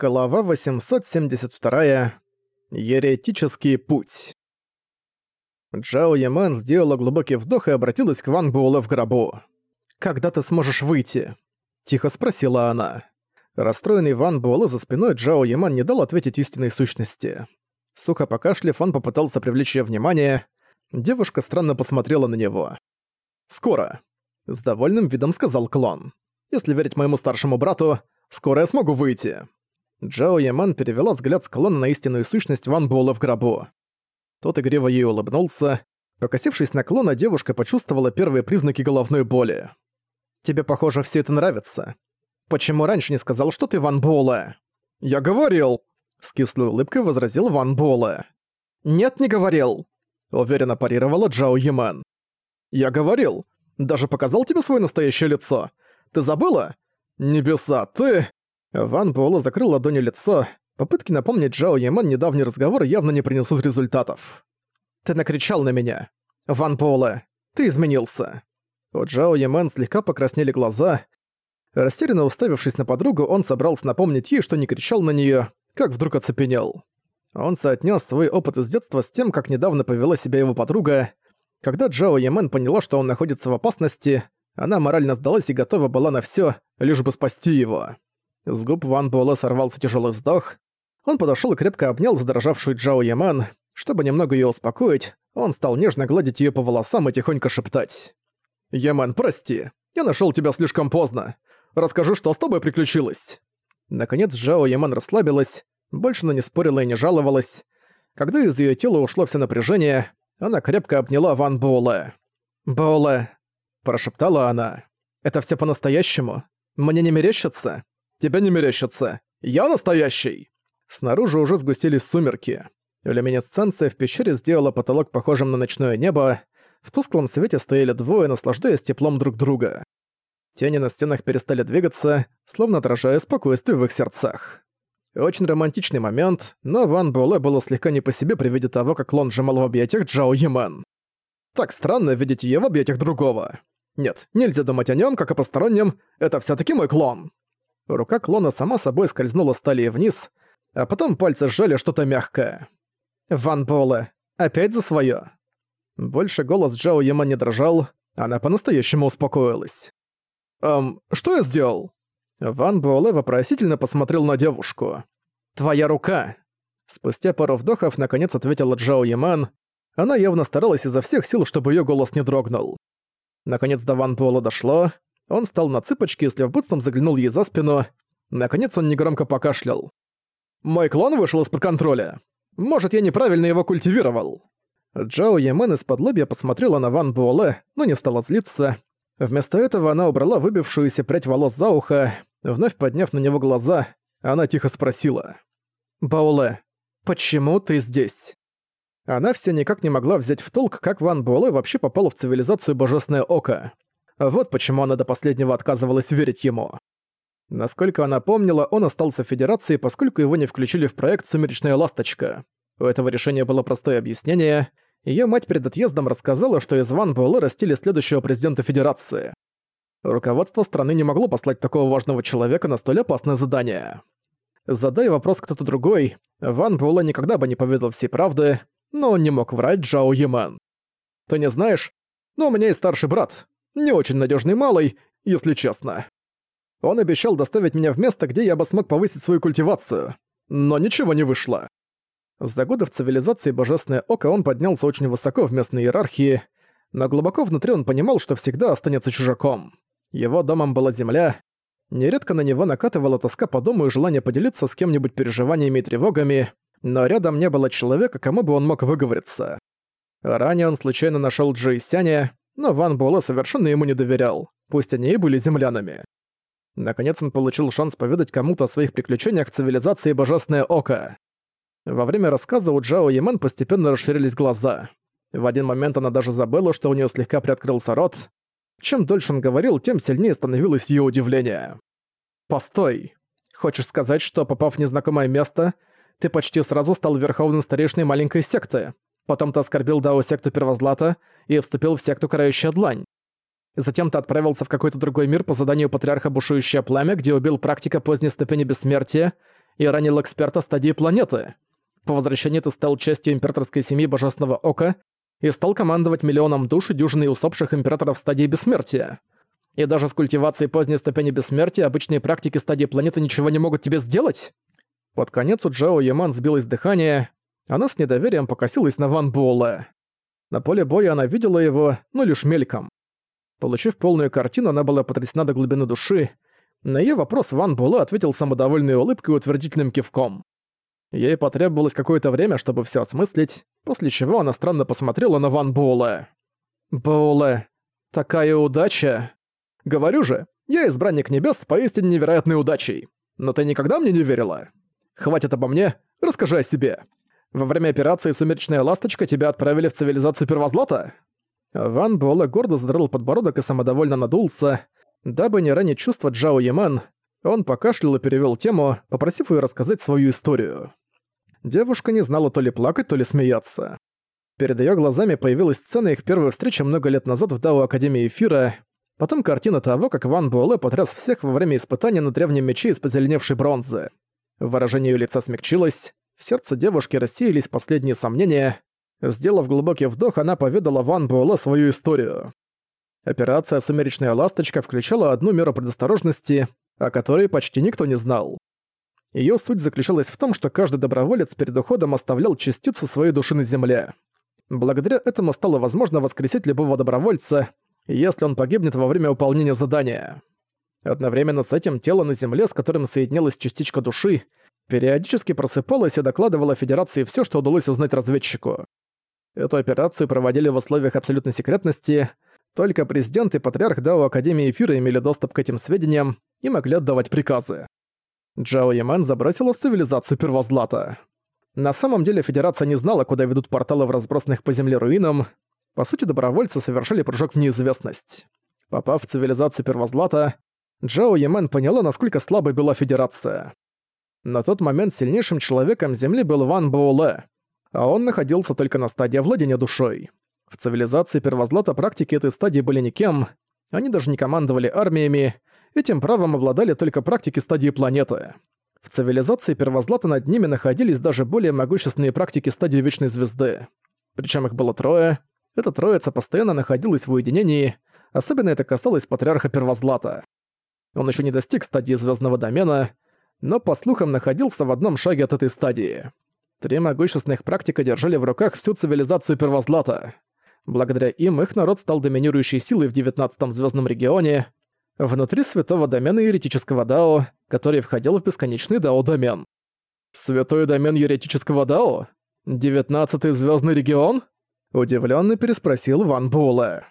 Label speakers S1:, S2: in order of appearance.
S1: Глава 872. Еретический путь. Джао Яман сделала глубокий вдох и обратилась к Ван Буэлэ в гробу. «Когда ты сможешь выйти?» – тихо спросила она. Расстроенный Ван Буэлэ за спиной Джао Яман не дал ответить истинной сущности. Сухо покашляв, он попытался привлечь её внимание. Девушка странно посмотрела на него. «Скоро», – с довольным видом сказал клон. «Если верить моему старшему брату, скоро я смогу выйти». Джао Яман перевела взгляд с колонны на истинную сущность Ван Буэлла в гробу. Тот игриво ей улыбнулся. Покосившись на клона, девушка почувствовала первые признаки головной боли. «Тебе, похоже, все это нравится. Почему раньше не сказал, что ты Ван Буэлла?» «Я говорил!» С кислой улыбкой возразил Ван Буэлла. «Нет, не говорил!» Уверенно парировала Джао Яман. «Я говорил! Даже показал тебе свое настоящее лицо! Ты забыла? Небеса, ты...» Ван Буэлло закрыл ладонью лицо. Попытки напомнить Джао Яман недавний разговор явно не принесут результатов. «Ты накричал на меня. Ван Буэлло, ты изменился». У Джао Яман слегка покраснели глаза. Растерянно уставившись на подругу, он собрался напомнить ей, что не кричал на неё, как вдруг оцепенел. Он соотнес свой опыт из детства с тем, как недавно повела себя его подруга. Когда Джао Ямен поняла, что он находится в опасности, она морально сдалась и готова была на всё, лишь бы спасти его. С губ Ван Буэлэ сорвался тяжелый вздох. Он подошел и крепко обнял задрожавшую Джао Яман. Чтобы немного ее успокоить, он стал нежно гладить ее по волосам и тихонько шептать. «Яман, прости, я нашел тебя слишком поздно. Расскажи, что с тобой приключилось?» Наконец Джао Яман расслабилась, больше она не спорила и не жаловалась. Когда из ее тела ушло все напряжение, она крепко обняла Ван Буэлэ. «Буэлэ», – прошептала она, – «это все по-настоящему? Мне не мерещится?» Тебя не мерещится. Я настоящий!» Снаружи уже сгустились сумерки. Люминесценция в пещере сделала потолок похожим на ночное небо. В тусклом свете стояли двое, наслаждаясь теплом друг друга. Тени на стенах перестали двигаться, словно отражая спокойствие в их сердцах. Очень романтичный момент, но Ван Буэлэ было слегка не по себе при виде того, как Лон сжимал в объятиях Джао Яман. Так странно видеть её в объятиях другого. Нет, нельзя думать о нём как о постороннем, это всё-таки мой клон. Рука клона сама собой скользнула с талии вниз, а потом пальцы сжали что-то мягкое. «Ван Буэлэ, опять за своё?» Больше голос Джао Яма не дрожал, она по-настоящему успокоилась. «Эм, что я сделал?» Ван Буэлэ вопросительно посмотрел на девушку. «Твоя рука!» Спустя пару вдохов наконец ответила Джао Яман. Она явно старалась изо всех сил, чтобы её голос не дрогнул. Наконец до Ван Буэлэ дошло, он встал на цыпочки и с любопытством заглянул ей за спину. Наконец он негромко покашлял. «Мой клон вышел из-под контроля. Может, я неправильно его культивировал?» Джао Ямен из-под лобья посмотрела на Ван Буэлэ, но не стала злиться. Вместо этого она убрала выбившуюся прядь волос за ухо, вновь подняв на него глаза, она тихо спросила. «Бауле, почему ты здесь?» Она все никак не могла взять в толк, как Ван Буэлэ вообще попала в цивилизацию Божественное Око. Вот почему она до последнего отказывалась верить ему. Насколько она помнила, он остался в Федерации, поскольку его не включили в проект «Сумеречная ласточка». У этого решения было простое объяснение. Её мать перед отъездом рассказала, что из Ван Буэлэ растили следующего президента Федерации. Руководство страны не могло послать такого важного человека на столь опасное задание. Задая вопрос кто-то другой, Ван Буэлэ никогда бы не поведал всей правды, но он не мог врать Джао Яман. «Ты не знаешь? Но у меня есть старший брат. Не очень надежный малый, если честно. Он обещал доставить меня в место, где я бы смог повысить свою культивацию. Но ничего не вышло. За годы в цивилизации Божественное Око он поднялся очень высоко в местной иерархии, но глубоко внутри он понимал, что всегда останется чужаком. Его домом была земля. Нередко на него накатывала тоска по дому и желание поделиться с кем-нибудь переживаниями и тревогами, но рядом не было человека, кому бы он мог выговориться. Ранее он случайно нашёл Джей Сяня, но Ван Буэлэ совершенно ему не доверял, пусть они и были землянами. Наконец он получил шанс поведать кому-то о своих приключениях в цивилизации Божественное Око. Во время рассказа у Джао Ямен постепенно расширились глаза. В один момент она даже забыла, что у нее слегка приоткрылся рот. Чем дольше он говорил, тем сильнее становилось ее удивление. «Постой. Хочешь сказать, что, попав в незнакомое место, ты почти сразу стал верховным старейшиной маленькой секты? Потом ты оскорбил Дао секту Первозлата и вступил в секту Карающая Длань. Затем ты отправился в какой-то другой мир по заданию Патриарха Бушующее Пламя, где убил практика поздней ступени бессмертия и ранил эксперта стадии планеты. По возвращении ты стал частью императорской семьи Божественного Ока и стал командовать миллионом душ и дюжиной усопших императоров стадии бессмертия. И даже с культивацией поздней ступени бессмертия обычные практики стадии планеты ничего не могут тебе сделать? Под конец у Джао Яман сбилось дыхание, она с недоверием покосилась на Ван Буэлэ. На поле боя она видела его, но лишь мельком. Получив полную картину, она была потрясена до глубины души. На её вопрос Ван Буэлэ ответил самодовольной улыбкой и утвердительным кивком. Ей потребовалось какое-то время, чтобы всё осмыслить, после чего она странно посмотрела на Ван Буэлэ. «Буэлэ, такая удача!» «Говорю же, я избранник небес с поистине невероятной удачей. Но ты никогда мне не верила? Хватит обо мне, расскажи о себе. Во время операции «Сумеречная ласточка» тебя отправили в цивилизацию Первозлата?» Ван Буэлэ гордо задрал подбородок и самодовольно надулся. Дабы не ранить чувства Джао Яман, он покашлял и перевёл тему, попросив её рассказать свою историю. Девушка не знала то ли плакать, то ли смеяться. Перед её глазами появилась сцена их первой встречи много лет назад в Дао Академии Эфира, потом картина того, как Ван Буэлэ потряс всех во время испытания на древнем мече из позеленевшей бронзы. Выражение её лица смягчилось, в сердце девушки рассеялись последние сомнения. Сделав глубокий вдох, она поведала Ван Буэлэ свою историю. Операция «Сумеречная ласточка» включала одну меру предосторожности, о которой почти никто не знал. Её суть заключалась в том, что каждый доброволец перед уходом оставлял частицу своей души на земле. Благодаря этому стало возможно воскресить любого добровольца, если он погибнет во время выполнения задания. Одновременно с этим тело на земле, с которым соединилась частичка души, периодически просыпалось и докладывало Федерации всё, что удалось узнать разведчику. Эту операцию проводили в условиях абсолютной секретности – только президент и патриарх Дао Академии Эфира имели доступ к этим сведениям и могли отдавать приказы. Джао Яман забросила в цивилизацию Первозлата. На самом деле Федерация не знала, куда ведут порталы в разбросанных по земле руинам. По сути, добровольцы совершили прыжок в неизвестность. Попав в цивилизацию Первозлата, Джао Яман поняла, насколько слабой была Федерация. На тот момент сильнейшим человеком Земли был Ван Боуле, а он находился только на стадии владения душой. В цивилизации Первозлата практики этой стадии были никем, они даже не командовали армиями, этим правом обладали только практики стадии планеты. В цивилизации Первозлата над ними находились даже более могущественные практики стадии Вечной Звезды. Причем их было трое. Эта троица постоянно находилась в уединении, особенно это касалось Патриарха Первозлата. Он еще не достиг стадии Звездного домена, но, по слухам, находился в одном шаге от этой стадии. Три могущественных практика держали в руках всю цивилизацию Первозлата. Благодаря им их народ стал доминирующей силой в 19-м звездном регионе, внутри святого домена еретического Дао, который входил в бесконечный Дао-домен. «Святой домен еретического Дао? 19-й звездный регион?» Удивленно переспросил Ван Буэлэ.